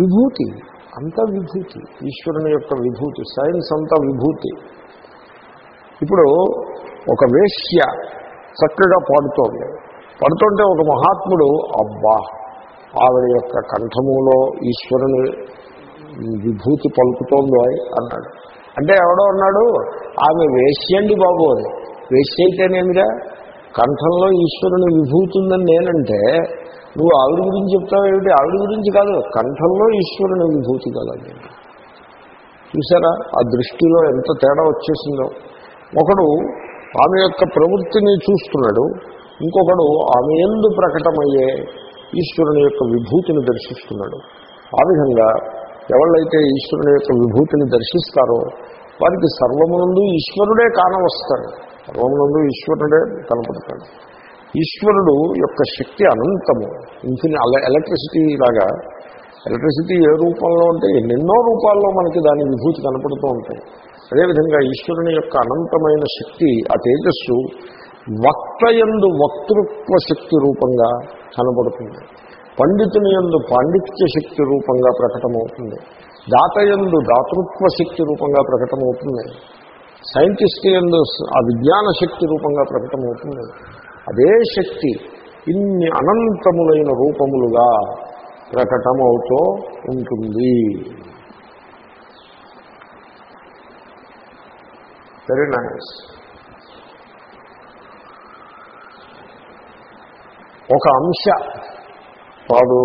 విభూతి అంతా విభూతి ఈశ్వరుని యొక్క విభూతి సైన్స్ అంతా విభూతి. ఇప్పుడు ఒక వేశ్య చక్కగా పాడుతోంది. పడుతుంటే ఒక మహాత్ముడు అబ్బా ఆవిడ యొక్క కంఠములో ఈశ్వరుని విభూతి పలుకుతోందో అన్నాడు. అంటే ఎవడో అన్నాడు ఆమె వేష్యండి బాబు అని వేష్య అయితేనేమిరా? కంఠంలో ఈశ్వరుని విభూతుందని నేనంటే నువ్వు ఆవిడ గురించి చెప్తావు ఏమిటి? ఆవిడ గురించి కాదు కంఠంలో ఈశ్వరుని విభూతి కలదు. చూసారా? ఆ దృష్టిలో ఎంత తేడా వచ్చేసిందో. ఒకడు ఆమె యొక్క ప్రవృత్తిని చూస్తున్నాడు ఇంకొకడు ఆమె ఎందు ప్రకటమయ్యే ఈశ్వరుని యొక్క విభూతిని దర్శిస్తున్నాడు. ఆ విధంగా ఎవళ్ళైతే ఈశ్వరుని యొక్క విభూతిని దర్శిస్తారో వారికి సర్వమునందు ఈశ్వరుడే కానవస్తాడు. సర్వమునందు ఈశ్వరుడే కనపడతాడు. ఈశ్వరుడు యొక్క శక్తి అనంతము. ఇన్ఫిని అలా ఎలక్ట్రిసిటీ లాగా ఎలక్ట్రిసిటీ ఏ రూపంలో ఉంటే ఎన్నెన్నో రూపాల్లో మనకి దాని విభూతి కనపడుతూ ఉంటాయి. అదేవిధంగా ఈశ్వరుని యొక్క అనంతమైన శక్తి ఆ తేజస్సు వక్తయందు వక్తృత్వ శక్తి రూపంగా కనబడుతుంది. పండితుని ఎందు పాండిత్య శక్తి రూపంగా ప్రకటమవుతుంది. దాతయందు దాతృత్వ శక్తి రూపంగా ప్రకటమవుతుంది. సైంటిస్ట్ ఎందు ఆ విజ్ఞాన శక్తి రూపంగా ప్రకటమవుతుంది. అదే శక్తి ఇన్ని అనంతములైన రూపములుగా ప్రకటమవుతూ ఉంటుంది. వెరీ నైస్ ఒక అంశ. పాదో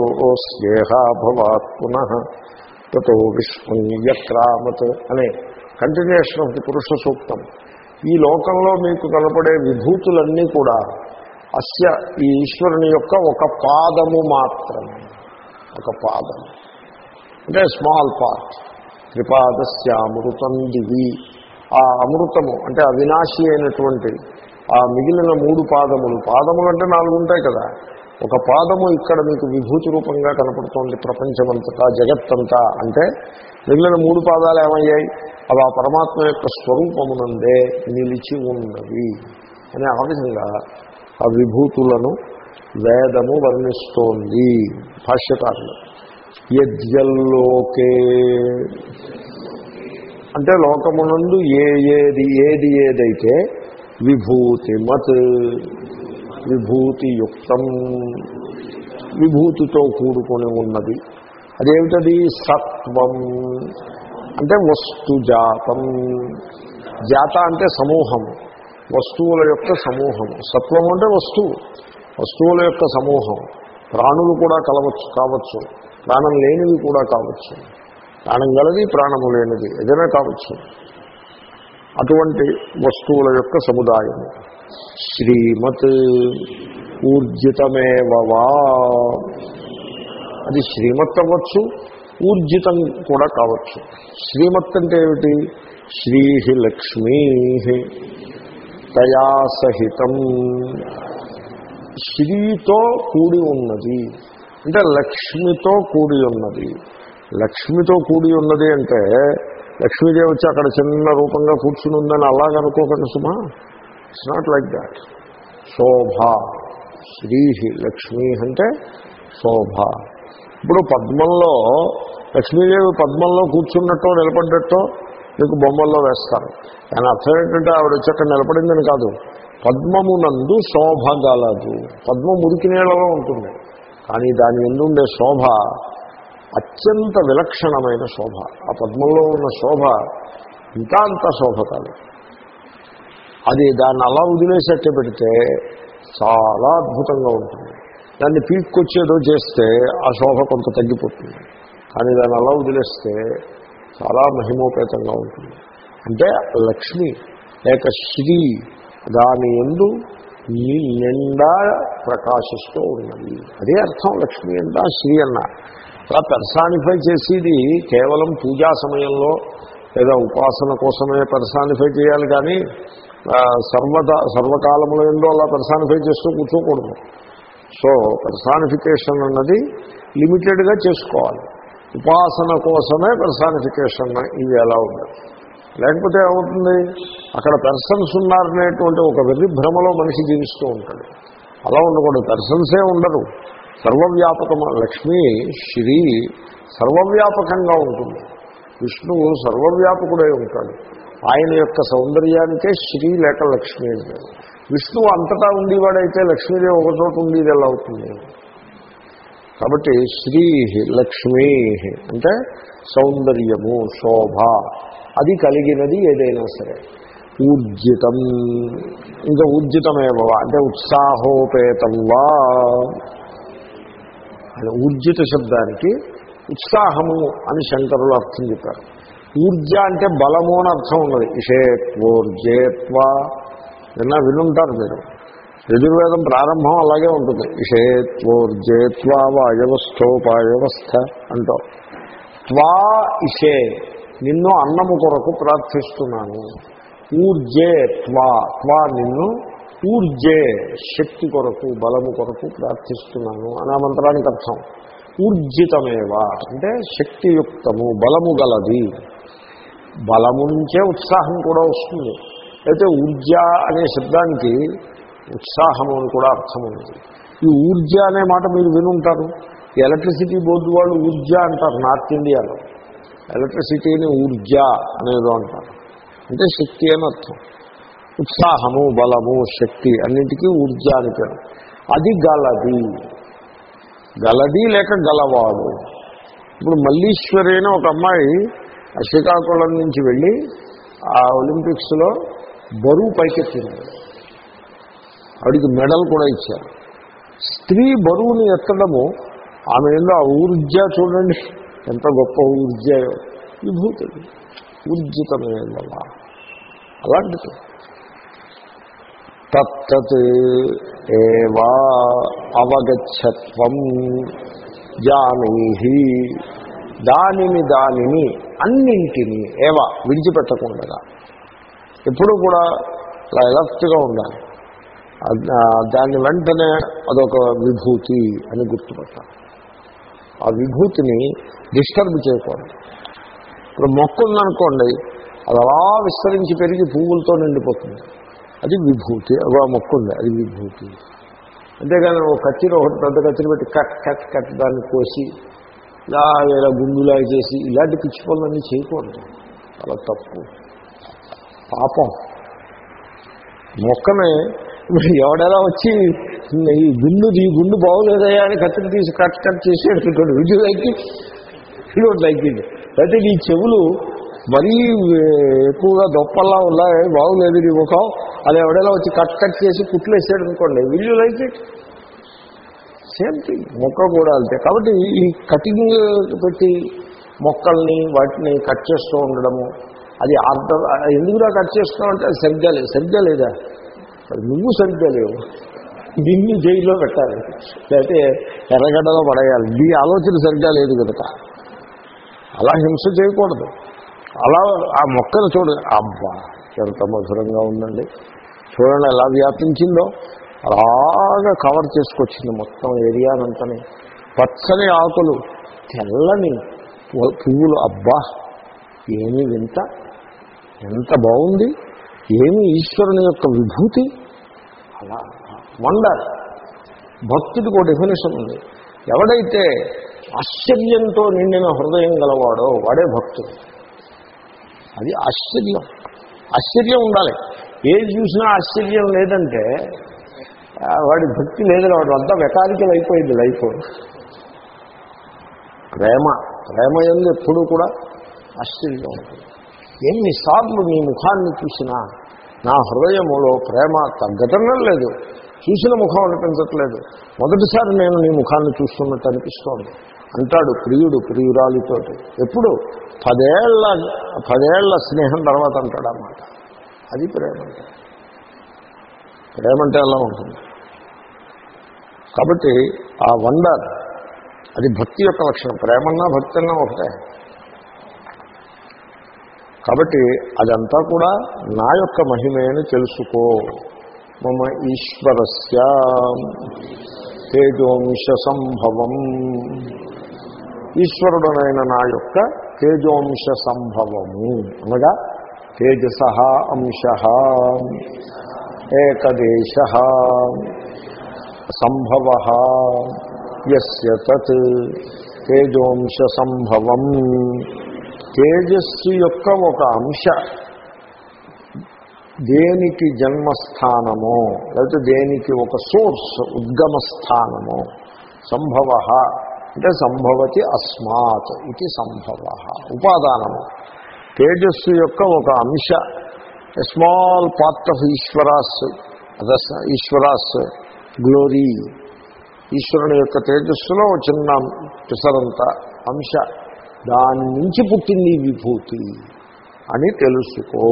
స్నేహాభవాత్ పునః తో విశ్వం వ్యక్రామత్ అనే కంటిన్యూషన్ ఆఫ్ ది పురుష సూక్తం. ఈ లోకంలో మీకు కనపడే విభూతులన్నీ కూడా అస్య ఈ ఈశ్వరుని యొక్క ఒక పాదము మాత్రమే. ఒక పాదం అంటే స్మాల్ పార్ట్. త్రిపాదస్యామృతం దివి ఆ అమృతము అంటే అవినాశి అయినటువంటి ఆ మిగిలిన మూడు పాదములు. పాదములు అంటే నాలుగు ఉంటాయి కదా. ఒక పాదము ఇక్కడ మీకు విభూతి రూపంగా కనపడుతోంది ప్రపంచమంతటా జగత్తంతా. అంటే మిగిలిన మూడు పాదాలు ఏమయ్యాయి? అవి ఆ పరమాత్మ యొక్క స్వరూపమునందే నిలిచి ఉన్నవి. అని ఆ విధంగా ఆ విభూతులను వేదము వర్ణిస్తోంది. భాష్యకారులు. యజ్ఞల్లోకే. అంటే లోకమునందు ఏ ఏది ఏది ఏదైతే విభూతిమత్ విభూతియుక్తం విభూతితో కూడుకొని ఉన్నది అదేమిటది? సత్వం. అంటే వస్తుజాతం జాత అంటే సమూహము. వస్తువుల యొక్క సమూహము సత్వం అంటే వస్తువు. వస్తువుల యొక్క సమూహం. ప్రాణులు కూడా కలవచ్చు కావచ్చు. ప్రాణం లేనివి కూడా కావచ్చు. ప్రాణం గలది ప్రాణము లేనిది ఏదైనా కావచ్చు. అటువంటి వస్తువుల యొక్క సముదాయము. శ్రీమత్ ఊర్జితమేవా అది శ్రీమత్ అవ్వచ్చు ఊర్జితం కూడా కావచ్చు. శ్రీమత్ అంటే ఏమిటి? శ్రీ లక్ష్మీ తయా సహితం శ్రీతో కూడి ఉన్నది. అంటే లక్ష్మితో కూడి ఉన్నది. లక్ష్మితో కూడి ఉన్నది అంటే లక్ష్మీదేవి వచ్చి అక్కడ చిన్న రూపంగా కూర్చుని ఉందని అలాగనుకోకండి సుమా. It's not like that Shobha. Sri Lakshmi అంటే శోభ. ఇప్పుడు పద్మంలో లక్ష్మీదేవి పద్మంలో కూర్చున్నట్టో నిలబడ్డట్టో మీకు బొమ్మల్లో వేస్తారు దాని అర్థం ఏంటంటే ఆవిడ వచ్చి అక్కడ నిలబడిందని కాదు. పద్మమునందు శోభ గలదు. పద్మం మురికి నీళ్ళలో ఉంటుంది. కానీ దాని ఎందుండే శోభ? అత్యంత విలక్షణమైన శోభ. ఆ పద్మంలో ఉన్న శోభ ఇంకా అంత శోభ కాదు. అది దాన్ని అలా వదిలేసేట్టు పెడితే చాలా అద్భుతంగా ఉంటుంది. దాన్ని పీక్కొచ్చేదో చేస్తే ఆ శోభ కొంత తగ్గిపోతుంది. కానీ దాన్ని అలా వదిలేస్తే చాలా మహిమోపేతంగా ఉంటుంది. అంటే లక్ష్మి లేక శ్రీ దాని ఎందు నిండా ప్రకాశిస్తూ ఉన్నది. అదే అర్థం లక్ష్మి అంట శ్రీ అన్న. అలా పెర్సానిఫై చేసేది కేవలం పూజా సమయంలో లేదా ఉపాసన కోసమే పెర్సానిఫై చేయాలి కానీ సర్వద సర్వకాలంలో ఎందు అలా పెర్సానిఫై చేస్తూ కూర్చోకూడదు. సో పెర్సానిఫికేషన్ అన్నది లిమిటెడ్గా చేసుకోవాలి. ఉపాసన కోసమే పెర్సానిఫికేషన్ ఇది ఎలా ఉంది? లేకపోతే ఏమవుతుంది? అక్కడ పెర్సన్స్ ఉన్నారనేటువంటి ఒక వెర్రి భ్రమలో మనిషి జీవిస్తూ ఉంటాడు. అలా ఉండకూడదు. పెర్సన్సే ఉండరు. సర్వవ్యాపకం లక్ష్మి శ్రీ సర్వవ్యాపకంగా ఉంటుంది. విష్ణువు సర్వవ్యాపకుడై ఉంటాడు. ఆయన యొక్క సౌందర్యానికే శ్రీ లేక లక్ష్మి అంటారు. విష్ణువు అంతటా ఉండేవాడైతే లక్ష్మీదేవి ఒక చోట ఉండేది ఎలా అవుతుంది? కాబట్టి శ్రీ లక్ష్మీ అంటే సౌందర్యము శోభ అది కలిగినది ఏదైనా సరే. ఊర్జితం ఇంకా ఊర్జితమేవ అంటే ఉత్సాహోపేతం వా? అని ఊర్జిత శబ్దానికి ఉత్సాహము అని శంకరులు అర్థం చెప్పారు. ఊర్జ అంటే బలము అని అర్థం ఉన్నది. ఇషేత్వోర్జేత్వ. విన్నా వినుంటారు మీరు. యజుర్వేదం ప్రారంభం అలాగే ఉంటుంది. ఇషేత్వోర్జేత్వ వాయవస్థోపాయవస్థ అంటో. త్వా ఇషే నిన్ను అన్నము కొరకు ప్రార్థిస్తున్నాను. ఊర్జే త్వా త్వా నిన్ను ఊర్జే శక్తి కొరకు బలము కొరకు ప్రార్థిస్తున్నాను అని ఆ మంత్రానికి అర్థం. ఊర్జితమేవా అంటే శక్తియుక్తము బలము గలది. బలము నుంచే ఉత్సాహం కూడా వస్తుంది. అయితే ఊర్జ అనే శబ్దానికి ఉత్సాహము అని కూడా అర్థం ఉంది ఈ ఊర్జ అనే మాట మీరు వినుంటారు. ఎలక్ట్రిసిటీ బోర్డు వాళ్ళు ఊర్జ అంటారు నార్త్ ఇండియాలో. ఎలక్ట్రిసిటీని ఊర్జ అనేదో అంటారు. అంటే శక్తి అని అర్థం. ఉత్సాహము బలము శక్తి అన్నింటికీ ఊర్జ అని పేరు. అది గలది. గలది లేక గలవాడు. ఇప్పుడు మల్లీశ్వరి అని ఒక అమ్మాయి ఆ శ్రీకాకుళం నుంచి వెళ్ళి ఆ ఒలింపిక్స్లో బరువు పైకెత్తింది. ఆవిడికి మెడల్ కూడా ఇచ్చారు. స్త్రీ బరువుని ఎత్తడము ఆమె ఏదో ఆ ఊర్జ చూడండి ఎంత గొప్ప ఊర్జయో. విభూతి ఊర్జితమైనవా అలాంటిది. తత్తత్ ఏవా అవగచ్చత్వం జానీ దానిని దానిని అన్నింటినీ ఏవా విడిచిపెట్టకుండా. ఎప్పుడూ కూడా అలా ఎలర్ట్గా ఉండాలి. దాన్ని వెంటనే అదొక విభూతి అని గుర్తుపట్టాలి ఆ విభూతిని డిస్టర్బ్ చేయకూడదు. ఇప్పుడు మొక్క ఉందనుకోండి అది అలా విస్తరించి పెరిగి పువ్వులతో నిండిపోతుంది. అది విభూతి అదో మొక్క ఉంది అది విభూతి. అంతేగాని ఒక కత్తిని ఒకటి పెద్ద కత్తిని పెట్టి కట్ కట్ కట్ దాన్ని కోసి ఇలా ఇలా గుండులా చేసి ఇలాంటి పిచ్చి పనులన్నీ చేయకూడదు. చాలా తప్పు. పాపం. మొక్కనే ఎవడెలా వచ్చి ఈ గుండు ఈ గుండు బాగోలేదయా అని కత్తిని తీసి కట్ కట్ చేసి అనుకుంటాడు విజు లైక్ ఇట్ లైక్ ఇట్ అయితే ఈ చెవులు మరీ ఎక్కువగా దొప్పల్లా ఉన్నాయి బాగులేదు నీ ముఖం అది ఎవడెలా వచ్చి కట్ కట్ చేసి కుట్లేసాడు అనుకోండి. Will you like it same thing మొక్క కూడా అంతే. కాబట్టి ఈ కటింగ్ పెట్టి మొక్కల్ని వాటిని కట్ చేస్తూ ఉండడము అది అర్థం ఎందుకురా కట్ చేస్తున్నావు అంటే అది సరిగ్గా లేదు సరిగ్గా లేదా? నువ్వు సరిగ్గా లేవు. నిన్ను జైల్లో పెట్టాలి. లేకపోతే ఎర్రగడ్డలో పడేయాలి. నీ ఆలోచన సరిగ్గా లేదు కనుక. అలా హింస చేయకూడదు. అలా ఆ మొక్కను చూడ. అబ్బా ఎంత మధురంగా ఉందండి. చూడండి ఎలా వ్యాపించిందో. అలాగా కవర్ చేసుకొచ్చింది మొత్తం ఏరియానంతని పచ్చని ఆకులు తెల్లని పువ్వులు. అబ్బా ఏమి వింత. ఎంత బాగుంది. ఏమి ఈశ్వరుని యొక్క విభూతి. అలా. వండర్. భక్తుడికి ఒక డెఫినేషన్ ఉంది. ఎవడైతే ఆశ్చర్యంతో నిండిన హృదయం గలవాడో వాడే భక్తుడు. అది ఆశ్చర్యం. ఆశ్చర్యం ఉండాలి. ఏది చూసినా ఆశ్చర్యం లేదంటే వాడి భక్తి లేదు వాడు అంతా మెకానికల్ అయిపోయింది లైఫ్. ప్రేమ. ప్రేమ ఎందు ఎప్పుడూ కూడా ఆశ్చర్యం ఉంటుంది. ఎన్నిసార్లు మీ ముఖాన్ని చూసినా నా హృదయములో ప్రేమ తగ్గటం లేదు. చూసిన ముఖం అనిపించట్లేదు. మొదటిసారి నేను నీ ముఖాన్ని చూస్తున్నట్టు అనిపిస్తోంది. అంటాడు ప్రియుడు ప్రియురాలితోటి. ఎప్పుడు? పదేళ్ళ పదేళ్ళ స్నేహం తర్వాత అంటాడు అన్నమాట అది ప్రేమ అంటే. ప్రేమ అంటే అలా ఉంటుంది. కాబట్టి ఆ వండర్ అది భక్తి యొక్క లక్షణం. ప్రేమన్నా భక్తి అన్నా ఒకటే. కాబట్టి అదంతా కూడా నా యొక్క మహిమే అని తెలుసుకో. మమ ఈశ్వరస్య తేజోంశ సంభవం ఈశ్వరుడనైన నా యొక్క తేజోంశ సంభవము అనగా తేజస అంశ ఏకదేశ సంభవ ఎస్ తత్ తేజోంశ సంభవం తేజస్సు యొక్క ఒక అంశ. దేనికి జన్మస్థానమో లేకపోతే దేనికి ఒక సోర్స్ ఉద్గమస్థానమో సంభవ. అంటే సంభవతి అస్మాత్ ఇది సంభవ ఉపాదానము. తేజస్సు యొక్క ఒక అంశ. స్మాల్ పార్ట్ ఆఫ్ ఈశ్వరాస్ అదస్ ఈశ్వరాస్ గ్లోరీ ఈశ్వరుని యొక్క తేజస్సులో చిన్న పిసరంత అంశ. దాని నుంచి పుట్టింది విభూతి అని తెలుసుకో.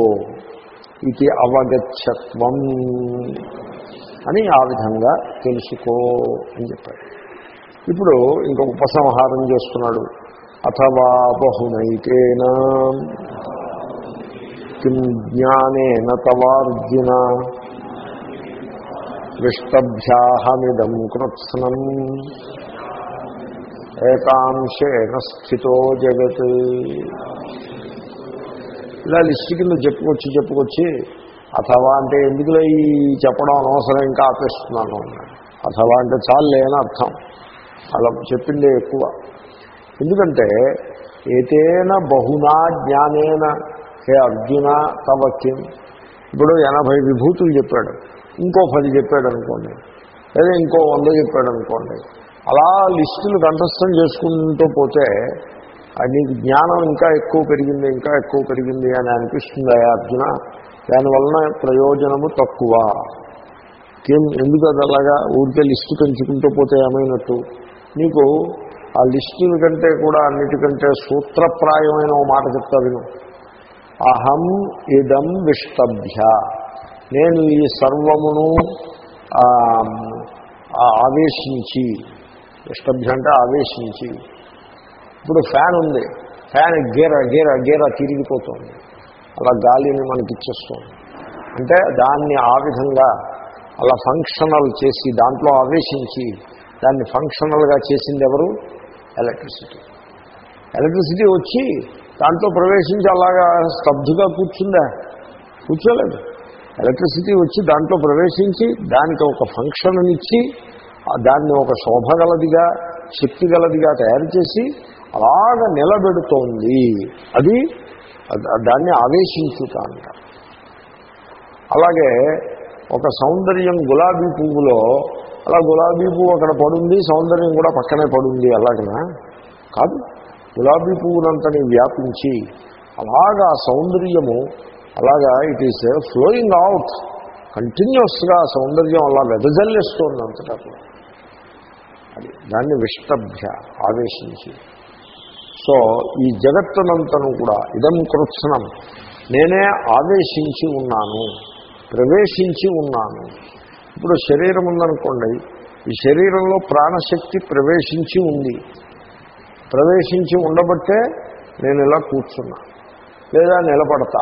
ఇది అవగచ్చత్వం అని ఆ విధంగా తెలుసుకో అని చెప్పాడు. ఇప్పుడు ఇంక ఉపసంహారం చేస్తున్నాడు. అథవా బహునైకేన కిం జ్ఞానేన తవార్జున విష్టభ్యాహమిదం కృత్స్నం ఏకాంశేణ స్థితో జగత్. ఇలా లిస్ట్ కింద చెప్పుకొచ్చి చెప్పుకొచ్చి అథవా అంటే ఎందుకులో ఈ చెప్పడం అనవసరం ఇంకా ఆపేస్తున్నాను అథవా అంటే చాలు లేని అర్థం. అలా చెప్పిందే ఎక్కువ. ఎందుకంటే ఏతేన బహునా జ్ఞానేన హే అర్జున తవక్యం ఇప్పుడు ఎనభై విభూతులు చెప్పాడు. ఇంకో పది చెప్పాడు అనుకోండి. లేదా ఇంకో వంద చెప్పాడు అనుకోండి. అలా లిస్టులు కంఠస్థం చేసుకుంటూ పోతే అది నీకు జ్ఞానం ఇంకా ఎక్కువ పెరిగింది ఇంకా ఎక్కువ పెరిగింది అని అనిపిస్తుంది అర్జున. దానివలన ప్రయోజనము తక్కువ. ఎందుకు అది అలాగా? ఊరికే లిస్టు పెంచుకుంటూ పోతే ఏమైనట్టు? నీకు ఆ లిస్టుల కంటే కూడా అన్నిటికంటే సూత్రప్రాయమైన ఓ మాట చెప్తా విను. అహం ఇదం విష్టభ్య నేను ఈ సర్వమును ఆవేశించి విష్టభ్య అంటే ఆవేశించి. ఇప్పుడు ఫ్యాన్ ఉంది. ఫ్యాన్ గీర గీర గీర తిరిగిపోతుంది. అలా గాలిని మనకి ఇచ్చేస్తుంది. అంటే దాన్ని ఆ విధంగా అలా ఫంక్షనల్ చేసి దాంట్లో ఆవేశించి దాన్ని ఫంక్షనల్గా చేసింది ఎవరు? ఎలక్ట్రిసిటీ. ఎలక్ట్రిసిటీ వచ్చి దాంట్లో ప్రవేశించి అలాగా స్తబ్దుగా కూర్చుందా? కూర్చోలేదు. ఎలక్ట్రిసిటీ వచ్చి దాంట్లో ప్రవేశించి దానికి ఒక ఫంక్షన్ ఇచ్చి దాన్ని ఒక శోభ గలదిగా శక్తి గలదిగా తయారు చేసి అలాగ నిలబెడుతోంది. అది దాన్ని ఆవేశించుట అంటారు. అలాగే ఒక సౌందర్యం గులాబీ పువ్వులో అలా గులాబీ పువ్వు అక్కడ పడుంది సౌందర్యం కూడా పక్కనే పడుంది అలాగనా? కాదు. గులాబీ పువ్వునంతని వ్యాపించి అలాగా ఆ సౌందర్యము అలాగా ఇట్ ఈస్ ఫ్లోయింగ్ అవుట్ కంటిన్యూస్గా సౌందర్యం అలా వెదజల్లేస్తోంది అంతటా అది దాన్ని విష్టభ్య ఆవేశించి. సో ఈ జగత్తునంతను కూడా ఇదం కృత్సనం నేనే ఆవేశించి ఉన్నాను ప్రవేశించి ఉన్నాను. ఇప్పుడు శరీరం ఉందనుకోండి ఈ శరీరంలో ప్రాణశక్తి ప్రవేశించి ఉంది. ప్రవేశించి ఉండబట్టే నేను ఇలా కూర్చున్నా లేదా నిలబడతా.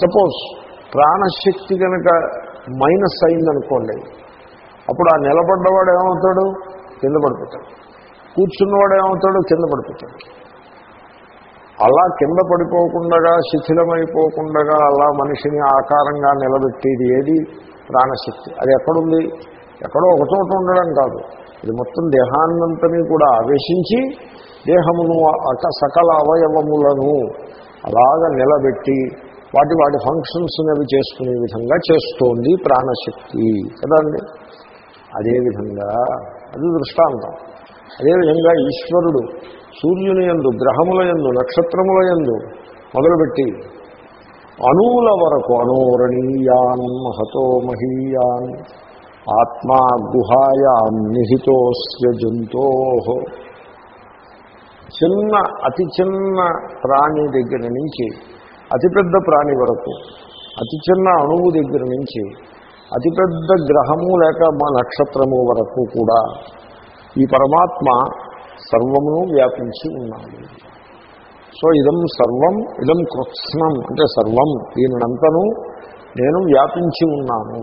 సపోజ్ ప్రాణశక్తి కనుక మైనస్ అయిందనుకోండి అప్పుడు ఆ నిలబడ్డవాడు ఏమవుతాడు? కింద పడిపోతాడు. కూర్చున్నవాడు ఏమవుతాడు? కింద పడిపోతాడు. అలా కింద పడిపోకుండా శిథిలమైపోకుండా అలా మనిషిని ఆకారంగా నిలబెట్టేది ఏది? ప్రాణశక్తి. అది ఎక్కడుంది? ఎక్కడో ఒక చోట ఉండడం కాదు. ఇది మొత్తం దేహాన్నంతని కూడా ఆవేశించి దేహమును అక సకల అవయవములను అలాగ నిలబెట్టి వాటి వాటి ఫంక్షన్స్ అవి చేసుకునే విధంగా చేస్తోంది ప్రాణశక్తి. కదండి అదేవిధంగా అది దృష్టాంతం. అదేవిధంగా ఈశ్వరుడు సూర్యుని యందు గ్రహముల యందు నక్షత్రముల యందు మొదలుపెట్టి అణువుల వరకు అణోరణీయాన్ మహతో మహీయాన్ ఆత్మా గుహాయాం నిహితోస్య జంతో. చిన్న అతి చిన్న ప్రాణి దగ్గర నుంచి అతిపెద్ద ప్రాణి వరకు అతి చిన్న అణువు దగ్గర నుంచి అతిపెద్ద గ్రహము లేక మా నక్షత్రము వరకు కూడా ఈ పరమాత్మ సర్వమును వ్యాపించి ఉన్నాడు. సో ఇదం సర్వం ఇదం కృత్స్నం అంటే సర్వం దీనినంతను నేను వ్యాపించి ఉన్నాను.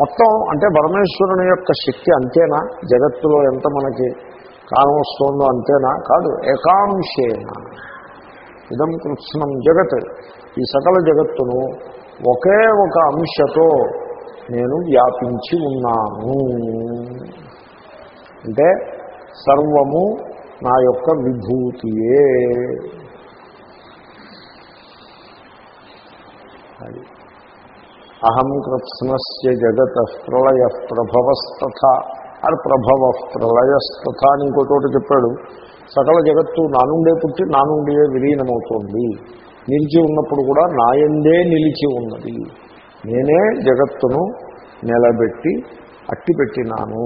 మొత్తం అంటే పరమేశ్వరుని యొక్క శక్తి అంతేనా? జగత్తులో ఎంత మనకి కానవస్తుందో అంతేనా? కాదు ఏకాంశేనా. ఇదం కృత్స్నం జగత్. ఈ సకల జగత్తును ఒకే ఒక అంశతో నేను వ్యాపించి ఉన్నాను. అంటే సర్వము నా యొక్క విభూతియే. అది. అహం కృత్స్నస్ జగత ప్రళయ ప్రభవస్తథ. అది ప్రభవ ప్రళయస్తథ అని ఇంకో చోట చెప్పాడు. సకల జగత్తు నానుండే పుట్టి నానుండే విలీనమవుతోంది. నిలిచి ఉన్నప్పుడు కూడా నాయందే నిలిచి ఉన్నది. నేనే జగత్తును నిలబెట్టి అట్టి పెట్టినాను.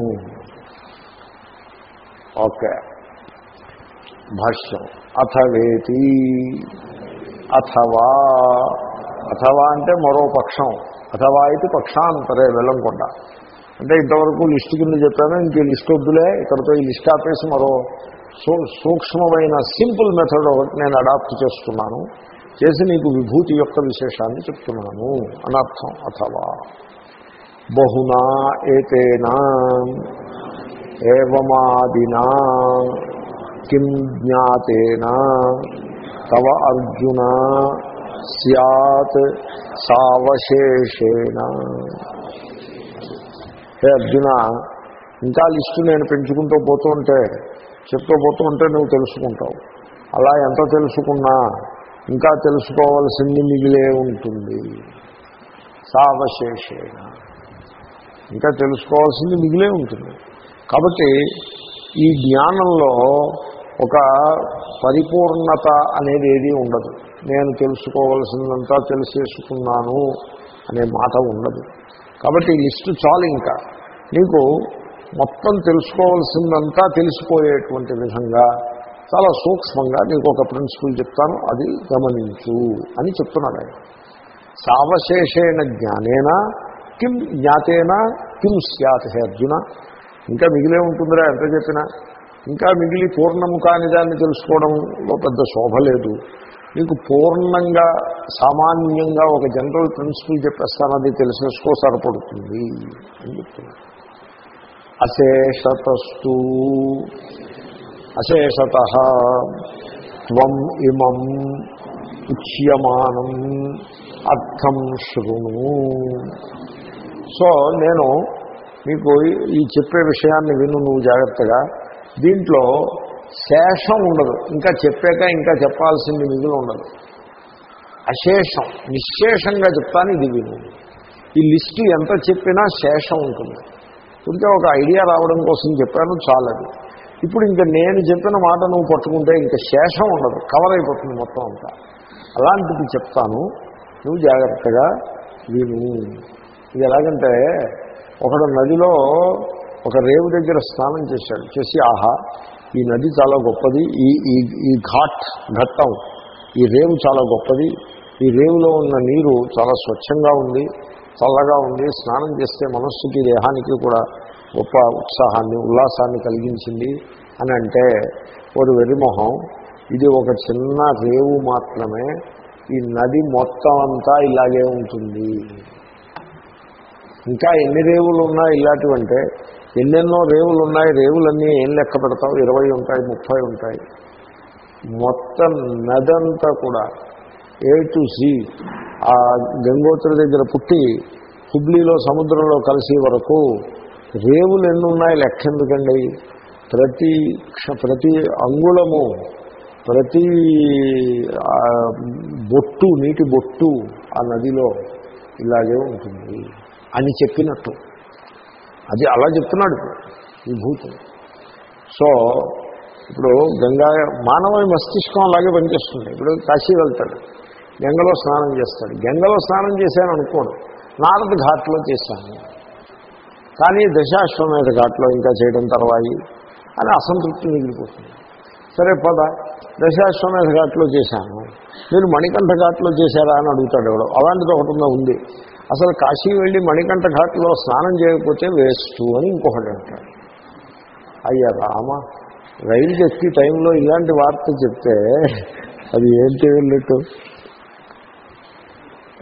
ఓకే. భాష్యం. అథవేతి. అథవా. అథవా అంటే మరో పక్షం. అథవా అయితే పక్షాంతరే వెళ్ళంకొండ అంటే ఇంతవరకు లిస్టు కింద చెప్పాను ఇంక లిస్ట్ వద్దులే ఇక్కడతో ఈ లిస్ట్ ఆపేసి మరో సూ సూక్ష్మమైన సింపుల్ మెథడ్ ఒకటి నేను అడాప్ట్ చేస్తున్నాను. చేసి నీకు విభూతి యొక్క విశేషాన్ని చెప్తున్నాను. అనర్థం అథవా. బహునా ఏతేనా. ఏవమాదినా. కిం జ్ఞాతేనా. తవ అర్జున. సత్ సావశేషేణ. హే అర్జున ఇంకా లిస్టు నేను పెంచుకుంటూ పోతుంటే చెప్తూ పోతూ ఉంటే నువ్వు తెలుసుకుంటావు. అలా ఎంత తెలుసుకున్నా ఇంకా తెలుసుకోవాల్సింది మిగిలే ఉంటుంది. సావశేషేణ. ఇంకా తెలుసుకోవాల్సింది మిగిలే ఉంటుంది. కాబట్టి ఈ జ్ఞానంలో ఒక పరిపూర్ణత అనేది ఏది ఉండదు. నేను తెలుసుకోవలసిందంతా తెలిసేసుకున్నాను అనే మాట ఉండదు. కాబట్టి లిస్టు చాలు ఇంకా. నీకు మొత్తం తెలుసుకోవాల్సిందంతా తెలిసిపోయేటువంటి విధంగా చాలా సూక్ష్మంగా నీకు ఒక ప్రిన్సిపల్ చెప్తాను అది గమనించు అని చెప్తున్నాడు ఆయన. సావశేషేణ జ్ఞానేనా కిం జ్ఞాతేనా కిం స్యాత్ హే అర్జున. ఇంకా మిగిలే ఉంటుందిరా ఎంత చెప్పినా. ఇంకా మిగిలి పూర్ణము కాని దాన్ని తెలుసుకోవడంలో పెద్ద శోభ లేదు. నీకు పూర్ణంగా సామాన్యంగా ఒక జనరల్ ప్రిన్సిపల్ చెప్పేస్తానది తెలిసేసుకో సరిపడుతుంది అని చెప్తున్నాను అశేషతస్తు. అశేషత త్వం ఇమం ఉచ్యమానం అర్థం శృణు. సో నేను మీకు ఈ చెప్పే విషయాన్ని విను నువ్వు జాగ్రత్తగా. దీంట్లో శేషం ఉండదు. ఇంకా చెప్పాక ఇంకా చెప్పాల్సింది మిగిలి ఉండదు. అశేషం నిశ్శేషంగా చెప్తాను ఇది విను. ఈ లిస్టు ఎంత చెప్పినా శేషం ఉంటుంది. ఇంకా ఒక ఐడియా రావడం కోసం చెప్పాను చాలదు. ఇప్పుడు ఇంకా నేను చెప్పిన మాట నువ్వు పట్టుకుంటే ఇంకా శేషం ఉండదు కవర్ అయిపోతుంది మొత్తం అంతా. అలాంటిది చెప్తాను. నువ్వు జాగ్రత్తగా విను. ఇది ఎలాగంటే ఒకడు నదిలో ఒక రేవు దగ్గర స్నానం చేశాడు చేసి ఆహా ఈ నది చాలా గొప్పది ఈ ఈ ఈ ఘాట్ ఘట్టం ఈ రేవు చాలా గొప్పది ఈ రేవులో ఉన్న నీరు చాలా స్వచ్ఛంగా ఉంది చల్లగా ఉంది స్నానం చేస్తే మనస్సుకి దేహానికి కూడా గొప్ప ఉత్సాహాన్ని ఉల్లాసాన్ని కలిగించింది అని అంటే ఒక వెరిమొహం ఇది ఒక చిన్న రేవు మాత్రమే. ఈ నది మొత్తం అంతా ఇలాగే ఉంటుంది. ఇంకా ఎన్ని రేవులు ఉన్నాయి ఇలాంటివంటే ఎన్నెన్నో రేవులు ఉన్నాయి రేవులన్నీ ఏం లెక్క పెడతావు? ఇరవై ఉంటాయి ముప్పై ఉంటాయి. మొత్తం నదంతా కూడా ఏ టు సి ఆ గంగోత్రి దగ్గర పుట్టి హుబ్లీలో సముద్రంలో కలిసే వరకు రేవులు ఎన్ని ఉన్నాయి లెక్క ఎందుకండి ప్రతి క్ష- ప్రతి అంగుళము ప్రతి ఆ, బొట్టు నీటి బొట్టు ఆ నదిలో ఇలాగే ఉంటుంది అని చెప్పినట్టు. అది అలా చెప్తున్నాడు ఇప్పుడు విభూతి సో ఇప్పుడు గంగా మానవ మస్తిష్కం అలాగే పనిచేస్తుంది. ఇప్పుడు కాశీ వెళ్తాడు. గంగలో స్నానం చేస్తాడు. గంగలో స్నానం చేశాను అనుకోడు నారద ఘాట్లో చేశాను. కానీ దశాశ్వమేధ ఘాట్లో ఇంకా చేయడం తర్వాయి అని అసంతృప్తి మిగిలిపోతుంది. సరే పద. దశాశ్వమేధ ఘాట్లో చేశాను. మీరు మణికంఠ ఘాట్లో చేశారా అని అడుగుతాడు ఎవడో. అలాంటిది ఒకటి ఉంది అసలు కాశీ వెళ్ళి మణికంఠ ఘాట్లో స్నానం చేయకపోతే వేస్ట్ అని ఇంకొకటి అంటాడు. అయ్యా రామ రైలు ఎక్కి టైంలో ఇలాంటి వార్త చెప్తే అది ఏంటి వెళ్ళట్టు?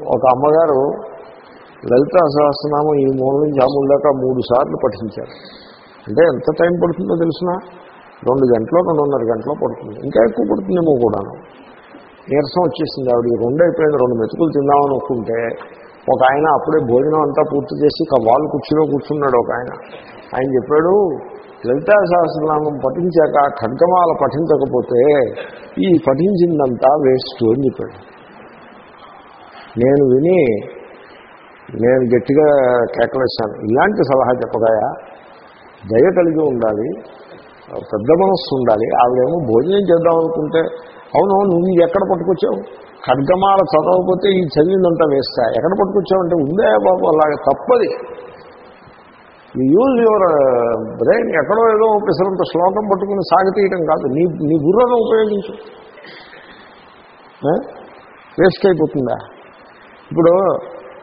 ఒక అమ్మగారు లలితా సహస్రనామం ఈ మూల నుంచి ఆ మూల దాకా మూడు సార్లు పఠించారు. అంటే ఎంత టైం పడుతుందో తెలిసిన? రెండు గంటలో రెండున్నర గంటలో పడుతుంది. ఇంకా ఎక్కువ పడుతుందేమో కూడాను. నీరసం వచ్చేసింది. ఆవిడ రెండు అయిపోయింది. రెండు మెతుకులు తిందామని ఒప్పుకుంటే ఒక ఆయన అప్పుడే భోజనం అంతా పూర్తి చేసి ఒక వాళ్ళు కుర్చీలో కూర్చున్నాడు ఒక ఆయన. ఆయన చెప్పాడు లలితా సహస్రనామం పఠించాక ఖడ్గమాల పఠించకపోతే ఈ పఠించిందంతా వేస్ట్ అని చెప్పాడు. నేను విని నేను గట్టిగా కేకలేశాను. ఇలాంటి సలహా చెప్పగాయా దయ కలిగి ఉండాలి పెద్ద మనస్సు ఉండాలి ఆవిడేమో భోజనం చేద్దాం అనుకుంటే అవును నువ్వు ఎక్కడ పట్టుకొచ్చావు? ఖడ్గమాల చదవకపోతే ఈ చదివిందంతా వేస్తా ఎక్కడ పట్టుకొచ్చావు అంటే ఉందే బాబు అలాగే తప్పది. యూ యూజ్ యువర్ బ్రెయిన్ ఎక్కడో ఏదో పిసరంత శ్లోకం పట్టుకుని సాగతీయటం కాదు. నీ నీ బుర్రను ఉపయోగించు. వేస్ట్ అయిపోతుందా? ఇప్పుడు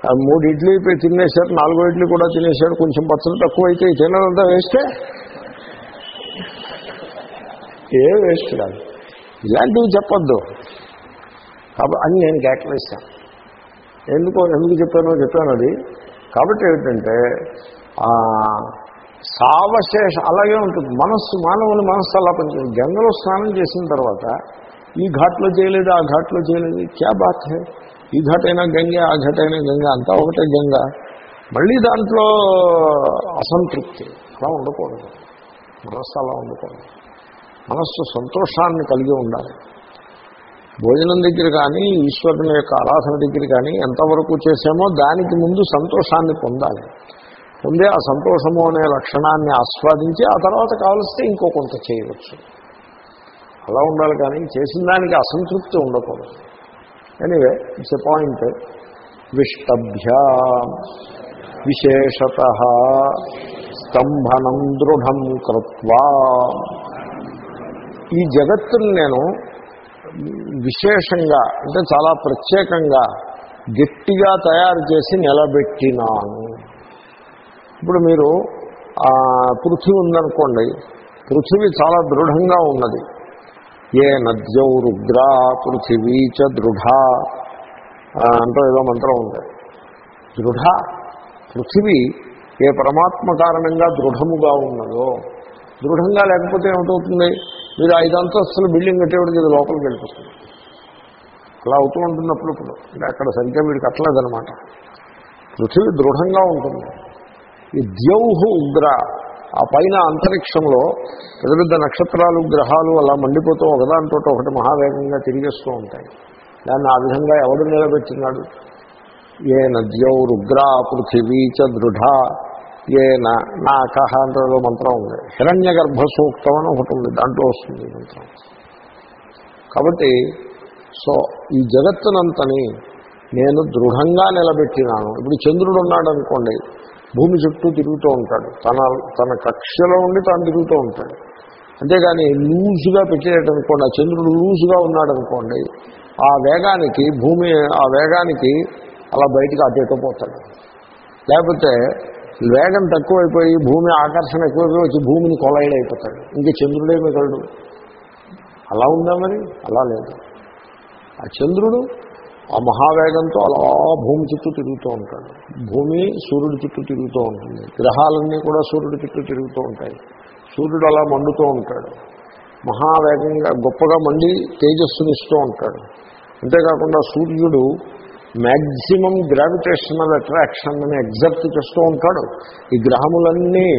ఆ మూడు ఇడ్లీ తినేశారు నాలుగో ఇడ్లీ కూడా తినేశారు కొంచెం పచ్చలు తక్కువ అయితే తినదంతా వేస్తే ఏ వేస్ట్ కాదు. ఇలాంటివి చెప్పొద్దు. కాబట్టి అని నేను కేకలేస్తాను ఎందుకో ఎందుకు చెప్పానో చెప్పాను అది. కాబట్టి ఏమిటంటే సావశేష అలాగే ఉంటుంది. మనస్సు మానవుని మనస్సు అలా పనిచేస్తుంది. గంగలో స్నానం చేసిన తర్వాత ఈ ఘాట్లో చేయలేదు ఆ ఘాట్లో చేయలేదు క్యా బాత్ హే? ఈ ఘటైనా గంగే ఆ ఘటైనా గంగా అంతా ఒకటే గంగ. మళ్ళీ దాంట్లో అసంతృప్తి. అలా ఉండకూడదు. మనస్సు అలా ఉండకూడదు. మనస్సు సంతోషాన్ని కలిగి ఉండాలి. భోజనం దగ్గర కానీ ఈశ్వరుని యొక్క ఆరాధన దగ్గర కానీ ఎంతవరకు చేసామో దానికి ముందు సంతోషాన్ని పొందాలి. పొందే ఆ సంతోషము అనే లక్షణాన్ని ఆస్వాదించి ఆ తర్వాత కావలిస్తే ఇంకో కొంత చేయవచ్చు. అలా ఉండాలి కానీ చేసిన దానికి అసంతృప్తి ఉండకూడదు. ఎనీవే ఇట్స్ ఎ పాయింట్ విష్టభ్య విశేషత స్తంభనం దృఢం కృత్వా. ఈ జగత్తును నేను విశేషంగా అంటే చాలా ప్రత్యేకంగా గట్టిగా తయారు చేసి నిలబెట్టినాను. ఇప్పుడు మీరు పృథివీ ఉందనుకోండి పృథివీ చాలా దృఢంగా ఉన్నది. ఏ నద్యౌ రుద్రా పృథివీ చ దృఢ. అంటూ ఏదో మంత్రం ఉంది. దృఢ పృథివీ ఏ పరమాత్మ కారణంగా దృఢముగా ఉన్నదో. దృఢంగా లేకపోతే ఏమిటవుతుంది మీరు ఐదు అంతస్తుల బిల్డింగ్ కట్టేవాడికి ఇది లోపలికి వెళ్ళిపోతుంది. అలా అవుతూ ఉంటున్నప్పుడు ఇప్పుడు అంటే అక్కడ సరిగ్గా వీడు కట్టలేదనమాట పృథివీ దృఢంగా ఉంటుంది. ఈ ద్యౌహు ఉగ్ర ఆ పైన అంతరిక్షంలో పెద్ద పెద్ద నక్షత్రాలు గ్రహాలు అలా మండిపోతూ ఒకదానితో ఒకటి మహావేగంగా తిరిగేస్తూ ఉంటాయి. దాన్ని ఆ విధంగా ఎవడు నిలబెట్టినాడు? ఏ నద్యౌ రుగ్రా పృథివీ చ దృఢ ఏ నాకహ అంటే మంత్రం ఉంది. హిరణ్య గర్భ సూక్తం అని ఒకటి ఉంది దాంట్లో వస్తుంది మంత్రం. కాబట్టి సో ఈ జగత్తునంతని నేను దృఢంగా నిలబెట్టినాను. ఇప్పుడు చంద్రుడు ఉన్నాడు అనుకోండి భూమి చుట్టూ తిరుగుతూ ఉంటాడు. తన తన కక్షలో ఉండి తాను తిరుగుతూ ఉంటాడు. అంతేగాని లూజుగా పెట్టేటనుకోండి ఆ చంద్రుడు లూజుగా ఉన్నాడు అనుకోండి ఆ వేగానికి భూమి ఆ వేగానికి అలా బయటికి అటు పోతాడు. లేకపోతే వేగం తక్కువైపోయి భూమి ఆకర్షణ ఎక్కువైపోయి వచ్చి భూమిని కొలైడ్ అయిపోతాడు. ఇంక చంద్రుడే మిగలడు. అలా ఉందా మరి? అలా లేదు. ఆ చంద్రుడు ఆ మహావేగంతో అలా భూమి చుట్టూ తిరుగుతూ ఉంటాడు. భూమి సూర్యుడి చుట్టూ తిరుగుతూ ఉంటుంది. గ్రహాలన్నీ కూడా సూర్యుడి చుట్టూ తిరుగుతూ ఉంటాయి. సూర్యుడు అలా మండుతూ ఉంటాడు. మహావేగంగా గొప్పగా మండి తేజస్సుని ఇస్తూ ఉంటాడు. అంతేకాకుండా సూర్యుడు మ్యాక్సిమం గ్రావిటేషనల్ అట్రాక్షన్ అని ఎగ్జర్ట్ చేస్తూ ఉంటాడు. ఈ గ్రహములన్నీ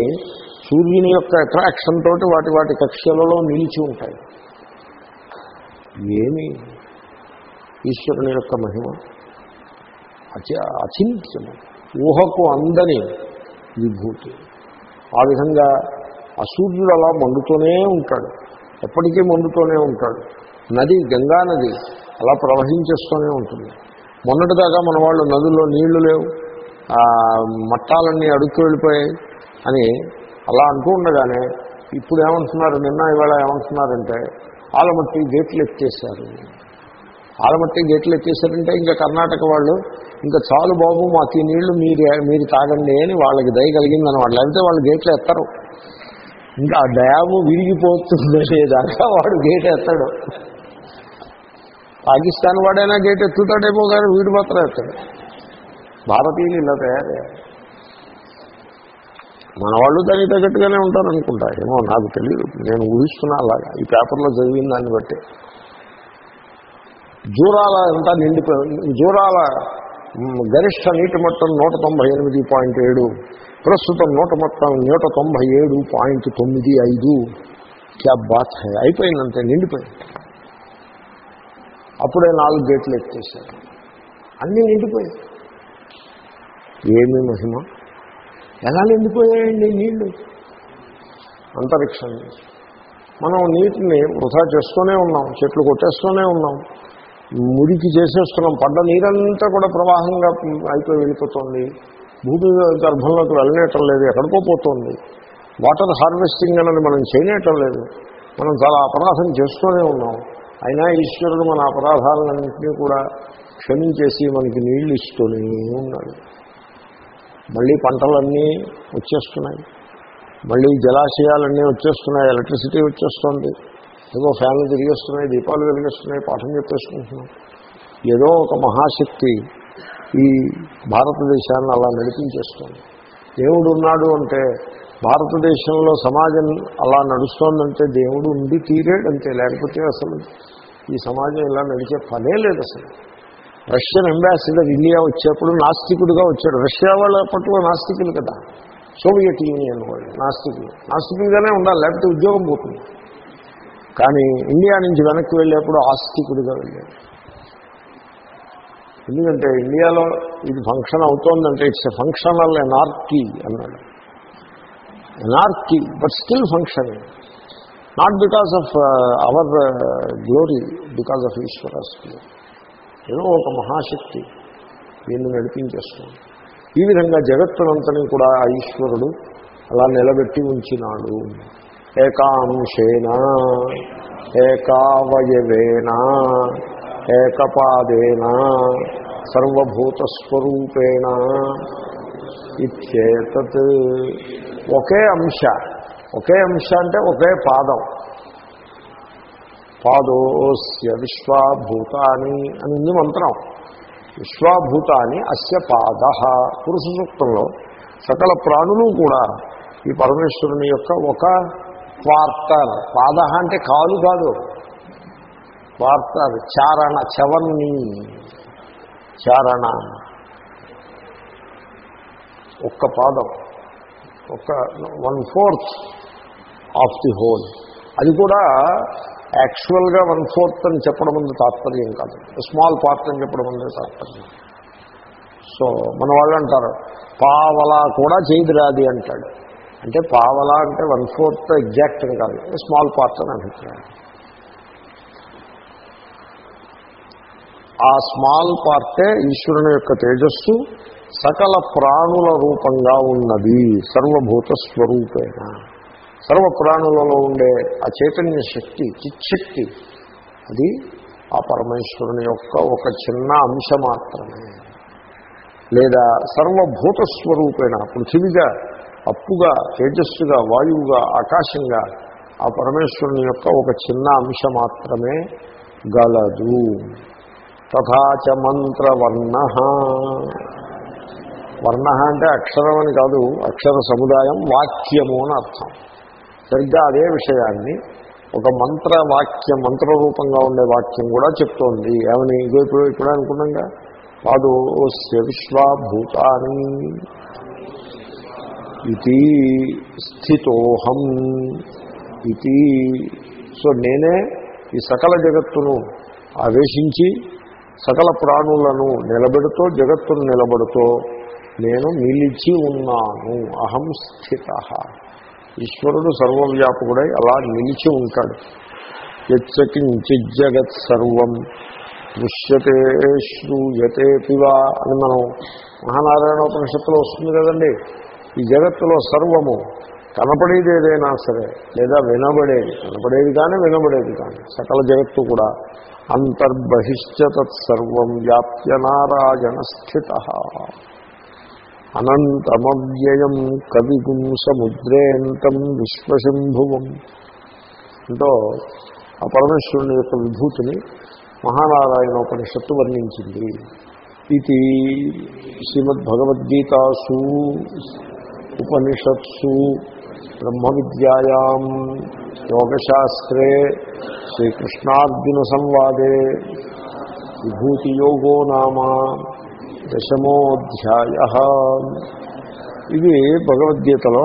సూర్యుని యొక్క అట్రాక్షన్ తోటి వాటి వాటి కక్షలలో నిలిచి ఉంటాయి. ఏమి ఈశ్వరుని యొక్క మహిమ అచి అచింత్యము ఊహకు అందని విభూతి. ఆ విధంగా ఆ సూర్యుడు అలా మండుతూనే ఉంటాడు. ఎప్పటికీ మండుతూనే ఉంటాడు. నది గంగా నది అలా ప్రవహించేస్తూనే ఉంటుంది. మొన్నటిదాకా మన వాళ్ళు నదుల్లో నీళ్ళు లేవు మట్టాలన్నీ అడుక్కు వెళ్ళిపోయాయి అని అలా అంటూ ఉండగానే ఇప్పుడు ఏమంటున్నారు నిన్న ఇవాళ ఏమంటున్నారంటే ఆలమట్టి గేట్లు ఎత్తేసారు ఆలమట్టి గేట్లు ఎత్తేసారంటే ఇంకా కర్ణాటక వాళ్ళు ఇంకా చాలు బాబు మాకు ఈ నీళ్ళు మీరు మీరు తాగండి అని వాళ్ళకి దయ కలిగిందన్నమాట లేకపోతే వాళ్ళు గేట్లు ఎత్తారు. ఇంకా ఆ డ్యాము విరిగిపోతుందనేదాకా వాడు గేట్ ఎత్తాడు. పాకిస్తాన్ వాడైనా గేట్ ఎత్తుతాడేమో కానీ వీడు మాత్రం ఎత్తాడు. భారతీయులు ఇలా తయారయ్యారు. మన వాళ్ళు దానికి తగ్గట్టుగానే ఉంటారు అనుకుంటా ఏమో నాకు తెలియదు నేను ఊహిస్తున్నా అలాగా. ఈ పేపర్లో చదివిన దాన్ని బట్టి. జూరాల అంతా నిండిపోయి జూరాల గరిష్ట నీటి మట్టం నూట తొంభై ఎనిమిది పాయింట్ ఏడు ప్రస్తుతం నూట మొత్తం నూట తొంభై ఏడు పాయింట్ తొమ్మిది ఐదు. క్యా బాత్ హై. అయిపోయిందంతే నిండిపోయింది. అప్పుడే నాలుగు గేట్లు ఎత్తేసారు. అన్నీ నిండిపోయాయి. ఏమి మహిమ? ఎలా నిండిపోయాయండి నీళ్ళు? అంతరిక్షం మనం నీటిని వృధా చేస్తూనే ఉన్నాం చెట్లు కొట్టేస్తూనే ఉన్నాం. మురికి చేసేస్తున్నాం. పడ్డ నీరంతా కూడా ప్రవాహంగా అయిపోయి వెళ్ళిపోతుంది. భూమి గర్భంలోకి వెళ్ళనేయటం లేదు ఎక్కడికో పోతుంది. వాటర్ హార్వెస్టింగ్ అనేది మనం చేయనేయటం లేదు. మనం చాలా అపరాధం చేస్తూనే ఉన్నాం. అయినా ఈశ్వరుడు మన అపరాధాలన్నింటినీ కూడా క్షమించేసి మనకి నీళ్ళు ఇస్తూనే ఉన్నాడు. మళ్ళీ పంటలన్నీ వచ్చేస్తున్నాయి. మళ్ళీ జలాశయాలన్నీ వచ్చేస్తున్నాయి. ఎలక్ట్రిసిటీ వచ్చేస్తుంది. ఏదో ఫ్యాన్లు తిరిగేస్తున్నాయి దీపాలు వెలిగేస్తున్నాయి పాఠం చెప్పేసుకుంటున్నాం. ఏదో ఒక మహాశక్తి ఈ భారతదేశాన్ని అలా నడిపించేస్తుంది. దేవుడు ఉన్నాడు అంటే భారతదేశంలో సమాజం అలా నడుస్తోందంటే దేవుడు ఉండి తీరేడంతే లేకపోతే అసలు ఈ సమాజం ఇలా నడిచే పనే లేదు అసలు. రష్యన్ అంబాసిడర్ ఇండియా వచ్చేప్పుడు నాస్తికుడిగా వచ్చాడు. రష్యా వాళ్ళ అప్పట్లో నాస్తికులు కదా. సోవియట్ యూనియన్ వాళ్ళు నాస్తికులు. నాస్తికులుగానే ఉండాలి లేకపోతే ఉద్యోగం పోతుంది. కానీ ఇండియా నుంచి వెనక్కి వెళ్ళేప్పుడు ఆస్తికుడిగా వెళ్ళాడు. ఎందుకంటే ఇండియాలో ఇది ఫంక్షన్ అవుతోందంటే ఇట్స్ ఎ ఫంక్షనల్ ఎనార్కీ అన్నాడు. Anarchy but still function not because of our glory because of Ishwara's ఏదో ఒక మహాశక్తి దీన్ని నడిపించేస్తుంది. ఈ విధంగా జగత్తునంతని కూడా ఆ ఈశ్వరుడు అలా నిలబెట్టి ఉంచినాడు. ఏకాంశేన ఏకావయవేన ఏకపాదేన సర్వభూతస్వరూపేణ ఇచ్చేతత్ ఒకే అంశ ఒకే అంశ అంటే ఒకే పాదం. పాదోస్య విశ్వాభూతాని అని ఉంది మంత్రం. విశ్వాభూతాని అస్య పాద. పురుష సూక్తంలో సకల ప్రాణులు కూడా ఈ పరమేశ్వరుని యొక్క ఒక క్వార్టర్ పాద అంటే కాలు కాదు. క్వార్టర్ చారణ చవన్ని. చారణ. ఒక్క పాదం. ఒక one fourth of the whole. అది కూడా యాక్చువల్గా వన్ ఫోర్త్ అని చెప్పడం ముందు తాత్పర్యం కాదు. స్మాల్ పార్ట్ అని చెప్పడం ముందు తాత్పర్యం. సో మన వాళ్ళు అంటారు పావలా కూడా చేయదురాది అంటాడు. అంటే పావలా అంటే వన్ ఫోర్త్ ఎగ్జాక్ట్ అని కాదు స్మాల్ పార్ట్ అని అభిప్రాయం. ఆ స్మాల్ పార్టే ఈశ్వరుని యొక్క తేజస్సు సకల ప్రాణుల రూపంగా ఉన్నది సర్వభూత స్వరూపేణ. సర్వ ప్రాణులలో ఉండే ఆ చైతన్య శక్తి చిచ్చక్తి అది ఆ పరమేశ్వరుని యొక్క ఒక చిన్న అంశ మాత్రమే. లేదా సర్వభూత స్వరూపేణ పృథివిగా అప్పుగా తేజస్సుగా వాయువుగా ఆకాశంగా ఆ పరమేశ్వరుని యొక్క ఒక చిన్న అంశ మాత్రమే గలదు. తథాచ మంత్రవర్ణ. వర్ణ అంటే అక్షరం అని కాదు అక్షర సముదాయం వాక్యము అని అర్థం. సరిగ్గా అదే విషయాన్ని ఒక మంత్ర వాక్యం మంత్రరూపంగా ఉండే వాక్యం కూడా చెప్తోంది. ఏమని? ఇదో ఇప్పుడు ఇప్పుడు అనుకున్నాగా? పాదోస్య విశ్వాభూతాని. ఇది స్థితోహం ఇది సో నేనే ఈ సకల జగత్తును ఆవేశించి సకల ప్రాణులను నిలబెడుతూ జగత్తును నిలబడుతూ నేను నిలిచి ఉన్నాను. అహం స్థిత. ఈశ్వరుడు సర్వవ్యాపకుడై అలా నిలిచి ఉంటాడు. జగత్ సర్వం. దృశ్యతే శ్రూయతే పివా అని మనం మహానారాయణ ఉపనిషత్తులో వస్తుంది కదండి. ఈ జగత్తులో సర్వము కనపడేది ఏదైనా సరే లేదా వినబడేది కనపడేది కానీ వినబడేది కానీ సకల జగత్తు కూడా అంతర్బహిశ్చ తత్సర్వం వ్యాప్య నారాయణ స్థిత. అనంతమవ్యయం కవిగుం సముద్రేంతం విశ్వశంభువం. అంటూ ఆ పరమేశ్వరుని యొక్క విభూతిని మహానారాయణ ఉపనిషత్తు వర్ణించింది. ఇది శ్రీమద్భగవద్గీతాసు ఉపనిషత్సు బ్రహ్మ విద్యాయాం యోగశాస్త్రే శ్రీకృష్ణార్జున సంవాదే విభూతియోగో నామ దశమోధ్యాయ. ఇది భగవద్గీతలో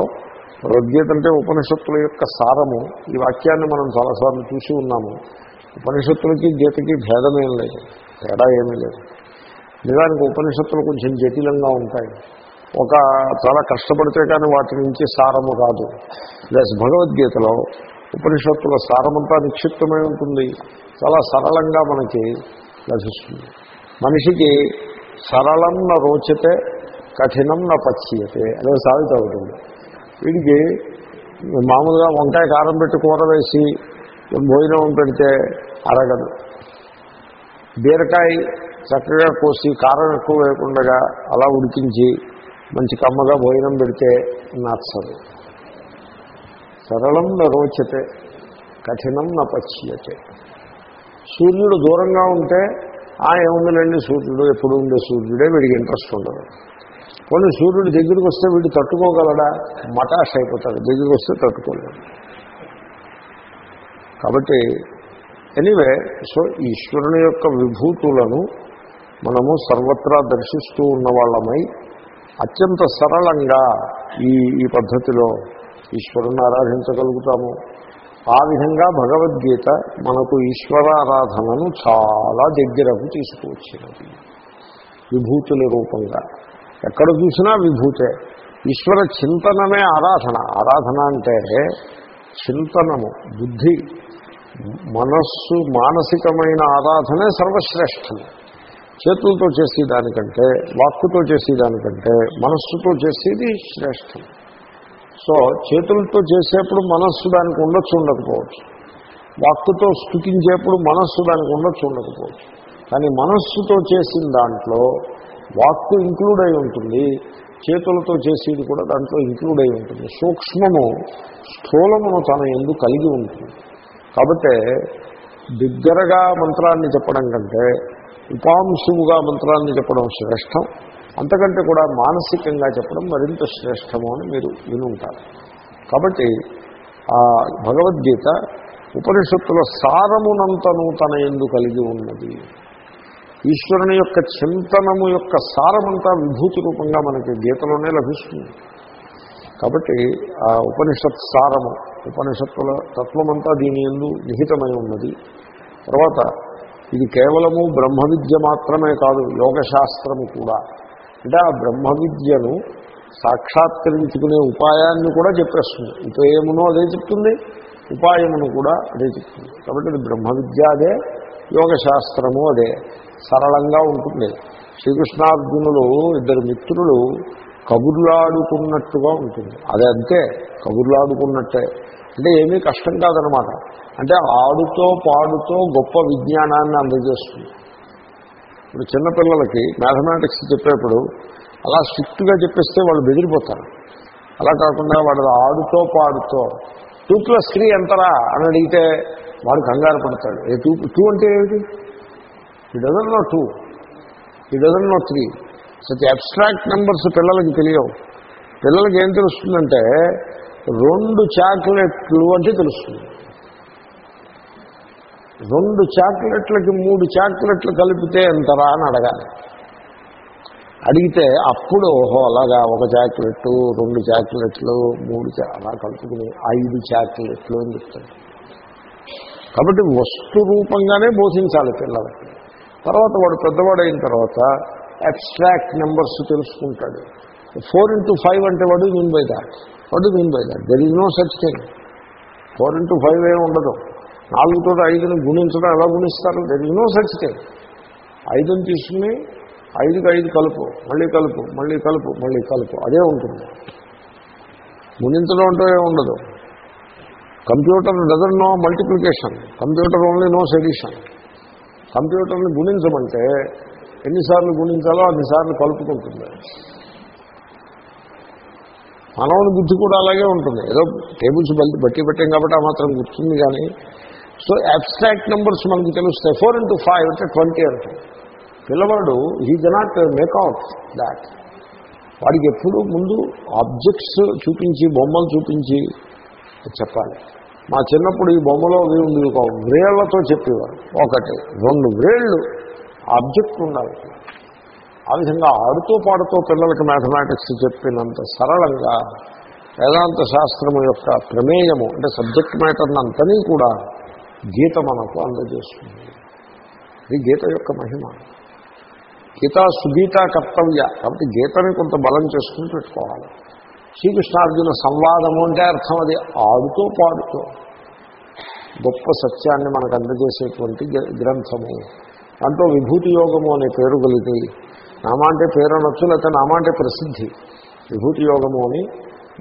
భగవద్గీత అంటే ఉపనిషత్తుల యొక్క సారము. ఈ వాక్యాన్ని మనం చాలాసార్లు చూసి ఉన్నాము. ఉపనిషత్తులకి గీతకి భేదమేం లేదు. తేడా ఏమీ లేదు. నిజానికి ఉపనిషత్తులు కొంచెం జటిలంగా ఉంటాయి. ఒక చాలా కష్టపడితే కానీ వాటి నుంచి సారము రాదు. ప్లస్ భగవద్గీతలో ఉపనిషత్తుల సారమంతా నిక్షిప్తమై ఉంటుంది. చాలా సరళంగా మనకి లభిస్తుంది. మనిషికి సరళం న రోచితే కఠినం న పచ్చియతే అదే సాగుతూ ఉంటుంది. వీడికి మామూలుగా వంకాయ కారం పెట్టి కూర వేసి భోజనం పెడితే అరగదు. బీరకాయ చక్కగా కోసి కారం ఎక్కువ వేయకుండా అలా ఉడికించి మంచి కమ్మగా భోజనం పెడితే నచ్చదు. సరళం నరోచతే రోచతే కఠినం నపచ్యతే. సూర్యుడు దూరంగా ఉంటే ఆ ఏముందిలేండి సూర్యుడు ఎప్పుడు ఉండే సూర్యుడే వీడికి ఇంట్రెస్ట్ ఉండదు. కొన్ని సూర్యుడు దగ్గరికి వస్తే వీడు తట్టుకోగలడా? మటాష్ అయిపోతాడు దగ్గరికి వస్తే తట్టుకోలేడు. కాబట్టి ఎనీవే సో ఈశ్వరుని యొక్క విభూతులను మనము సర్వత్రా దర్శిస్తూ ఉన్న వాళ్ళమై అత్యంత సరళంగా ఈ ఈ పద్ధతిలో ఈశ్వరుని ఆరాధించగలుగుతాము. ఆ విధంగా భగవద్గీత మనకు ఈశ్వరారాధనను చాలా దగ్గరకు తీసుకువచ్చినది విభూతుల రూపంగా. ఎక్కడ చూసినా విభూతే. ఈశ్వర చింతనమే ఆరాధన. ఆరాధన అంటే చింతనము బుద్ధి. మనస్సు మానసికమైన ఆరాధనే సర్వశ్రేష్టము. చేతులతో చేసేదానికంటే వాక్కుతో చేసేదానికంటే మనస్సుతో చేసేది శ్రేష్టం. సో చేతులతో చేసేప్పుడు మనస్సు దానికి ఉండొచ్చు ఉండకపోవచ్చు. వాక్కుతో స్థుతించేప్పుడు మనస్సు దానికి ఉండొచ్చు ఉండకపోవచ్చు. కానీ మనస్సుతో చేసిన దాంట్లో వాక్కు ఇంక్లూడ్ అయి ఉంటుంది చేతులతో చేసేది కూడా దాంట్లో ఇంక్లూడ్ అయి ఉంటుంది. సూక్ష్మము స్థూలమును తన ఎందుకు కలిగి ఉంటుంది. కాబట్టి బిగ్గరగా మంత్రాన్ని చెప్పడం కంటే ఉపాంశువుగా మంత్రాన్ని చెప్పడం శ్రేష్టం అంతకంటే కూడా మానసికంగా చెప్పడం మరింత శ్రేష్టము అని మీరు వినుంటారు. కాబట్టి ఆ భగవద్గీత ఉపనిషత్తుల సారమునంత నూతన ఎందు కలిగి ఉన్నది. ఈశ్వరుని యొక్క చింతనము యొక్క సారమంతా విభూతి రూపంగా మనకి గీతలోనే లభిస్తుంది. కాబట్టి ఆ ఉపనిషత్ సారము ఉపనిషత్తుల తత్వమంతా దీని ఎందు నిహితమై ఉన్నది. తర్వాత ఇది కేవలము బ్రహ్మ విద్య మాత్రమే కాదు యోగశాస్త్రము కూడా. అంటే ఆ బ్రహ్మ విద్యను సాక్షాత్కరించుకునే ఉపాయాన్ని కూడా చెప్పేస్తుంది. ఉపయమును అదే చెప్తుంది ఉపాయమును కూడా అదే చెప్తుంది. కాబట్టి ఇది బ్రహ్మ విద్య అదే యోగశాస్త్రము అదే. సరళంగా ఉంటుంది. శ్రీకృష్ణార్జునులు ఇద్దరు మిత్రులు కబుర్లాడుకున్నట్టుగా ఉంటుంది. అదే అంతే కబుర్లాడుకున్నట్టే. అంటే ఏమీ కష్టం కాదనమాట అంటే ఆడుతో పాడుతో గొప్ప విజ్ఞానాన్ని అందజేస్తుంది. ఇప్పుడు చిన్నపిల్లలకి మ్యాథమెటిక్స్ చెప్పేప్పుడు అలా స్ట్రిక్ట్గా చెప్పేస్తే వాళ్ళు బెదిరిపోతారు. అలా కాకుండా వాడు ఆడుతో పాడుతో టూ ప్లస్ త్రీ ఎంతరా అని అడిగితే వాడు కంగారు పడతాడు. ఏ టూ టూ అంటే ఏమిటి? ఈ డజన్ నో టూ ఈ dozen no three such abstract numbers పిల్లలకి తెలియవు. పిల్లలకి ఏం తెలుస్తుందంటే రెండు చాక్లెట్లు అంటే తెలుస్తుంది. రెండు చాక్లెట్లకి మూడు చాక్లెట్లు కలిపితే ఎంతరా అని అడగాలి. అడిగితే అప్పుడు ఓహో అలాగా ఒక చాక్లెట్ రెండు చాక్లెట్లు మూడు అలా కలుపుకుని ఐదు చాక్లెట్లు అని చెప్తాడు కాబట్టి వస్తు రూపంగానే బోధించాలి పిల్లలకి. తర్వాత వాడు పెద్దవాడు అయిన తర్వాత అబ్స్ట్రాక్ట్ నెంబర్స్ తెలుసుకుంటాడు. ఫోర్ ఇంటూ ఫైవ్ అంటే వాడు మీన్ బై దాట్. వాడు mean by that. There is no such thing four into five ఏమి ఉండదు. నాలుగుతో ఐదుని గుణించడం ఎలా గుణిస్తారు? There is no such thing ఐదుని తీసుకుని ఐదుకి ఐదు కలుపు. మళ్ళీ కలుపు మళ్ళీ కలుపు మళ్ళీ కలుపు. అదే ఉంటుంది. గుణించడం అంటూ ఏమి ఉండదు. Computer doesn't know multiplication computer only know addition కంప్యూటర్ని గుణించమంటే ఎన్నిసార్లు గుణించాలో అన్నిసార్లు కలుపుకుంటుంది. మానవుని బుద్ధి కూడా అలాగే ఉంటుంది. ఏదో టేబుల్స్ బట్టి బట్టి పెట్టాం కాబట్టి ఆ మాత్రం గుర్తుంది కానీ సో అబ్స్ట్రాక్ట్ నెంబర్స్ మనకు తెలుస్తాయి. ఫోర్ ఇంటూ ఫైవ్ అంటే ట్వంటీ అంటే. పిల్లవాడు హీ కెనాట్ మేకౌట్ దాట్ వాడికి ఎప్పుడు ముందు ఆబ్జెక్ట్స్ చూపించి బొమ్మలు చూపించి చెప్పాలి. మా చిన్నప్పుడు ఈ బొమ్మలో ఉంది ఉండేవి కావు వ్రేళ్ళతో చెప్పేవారు. ఒకటి రెండు వ్రేళ్ళు ఆబ్జెక్ట్ ఉండాలి. ఆ విధంగా ఆడుతూ పాడుతూ పిల్లలకి మ్యాథమెటిక్స్ చెప్పినంత సరళంగా వేదాంత శాస్త్రము యొక్క ప్రమేయము అంటే సబ్జెక్ట్ మ్యాటర్ని అంతనీ కూడా గీత మనకు అందజేస్తుంది. ఇది గీత యొక్క మహిమ. గీత సుగీత కర్తవ్య. కాబట్టి గీతని కొంత బలం చేసుకుని పెట్టుకోవాలి. శ్రీకృష్ణార్జున సంవాదము అంటే అర్థం అది. ఆడుతూ పాడుతూ గొప్ప సత్యాన్ని మనకు అందజేసేటువంటి గ్రంథము. దాంట్లో విభూతి యోగము అనే పేరు కలిగి నామ అంటే పేరు అనొచ్చు లేకపోతే నామ అంటే ప్రసిద్ధి. విభూతి యోగము అని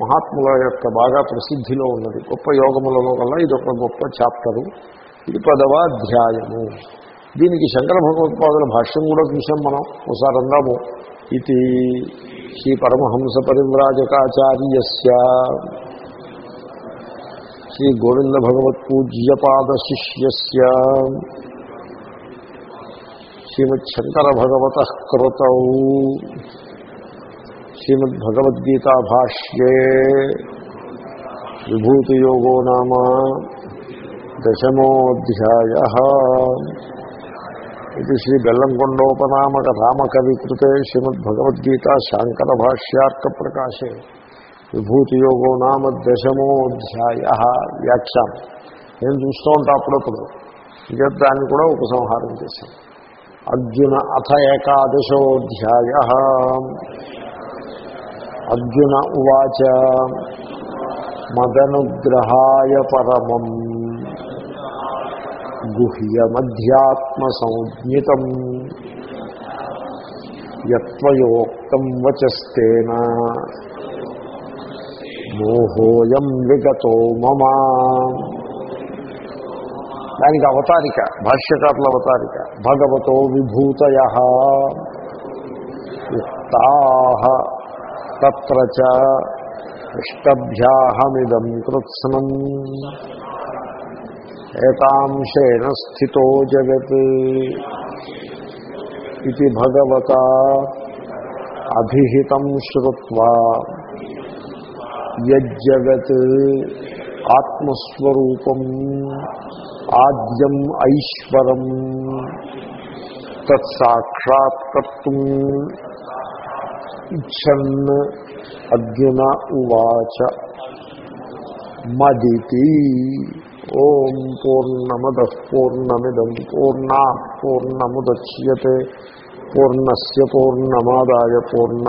మహాత్ముల యొక్క బాగా ప్రసిద్ధిలో ఉన్నది. గొప్ప యోగములలో వల్ల ఇది ఒక గొప్ప చాప్టరు. ఇది పదవ అధ్యాయము. దీనికి శంకర భగవత్పాదుల భాష్యం కూడా చూసాం మనం. ఒకసారి అందాము. ఇది శ్రీ పరమహంస పరివ్రాజకాచార్యస్య. శ్రీ గోవింద భగవత్ పూజ్యపాద శిష్యస్య. శ్రీమచ్చంకర భగవత కృత శ్రీమద్భగవద్గీతా భాష్యే విభూతియోగో నామ దశమోధ్యాయ. ఇది శ్రీ బెల్లంకొండోపనామక రామకవికృతే శ్రీమద్భగవద్గీత శాంకర భాష్యార్థ ప్రకాశే విభూతియోగో నామ దశమోధ్యాయ. వ్యాఖ్యానం. నేను చూస్తూ ఉంటా అప్పుడప్పుడు. ఇదే దాన్ని కూడా ఉపసంహారం చేశాను. अर्जुन अथ एकादशोऽध्याय। अर्जुन उवाच मदनुग्रहाय परमम् गुह्यमध्यात्मसंज्ञितम् यत्त्वयोक्तम् वचस्तेन मोहोऽयम् विगतो मम। దానికి అవతారిక భాష్యకారుల అవతారిక. భగవతో విభూతయ యుక్తా తత్ర ఇష్టభ్యాహమిదం కృత్స్నం. ఏతాంశేన స్థితో జగత్ ఇది భగవత అభిహితం శ్రుత్వా. యజ్జగత్ ఆత్మస్వరూపం. ఆద్యం ఐశ్వరం తత్సాక్షాత్కర్తుం ఇచ్చన్ అర్జున ఉవాచ మదితి. ఓం పూర్ణమద పూర్ణమిదం పూర్ణా పూర్ణముద్యతే పూర్ణస్ పూర్ణమాదాయ పూర్ణ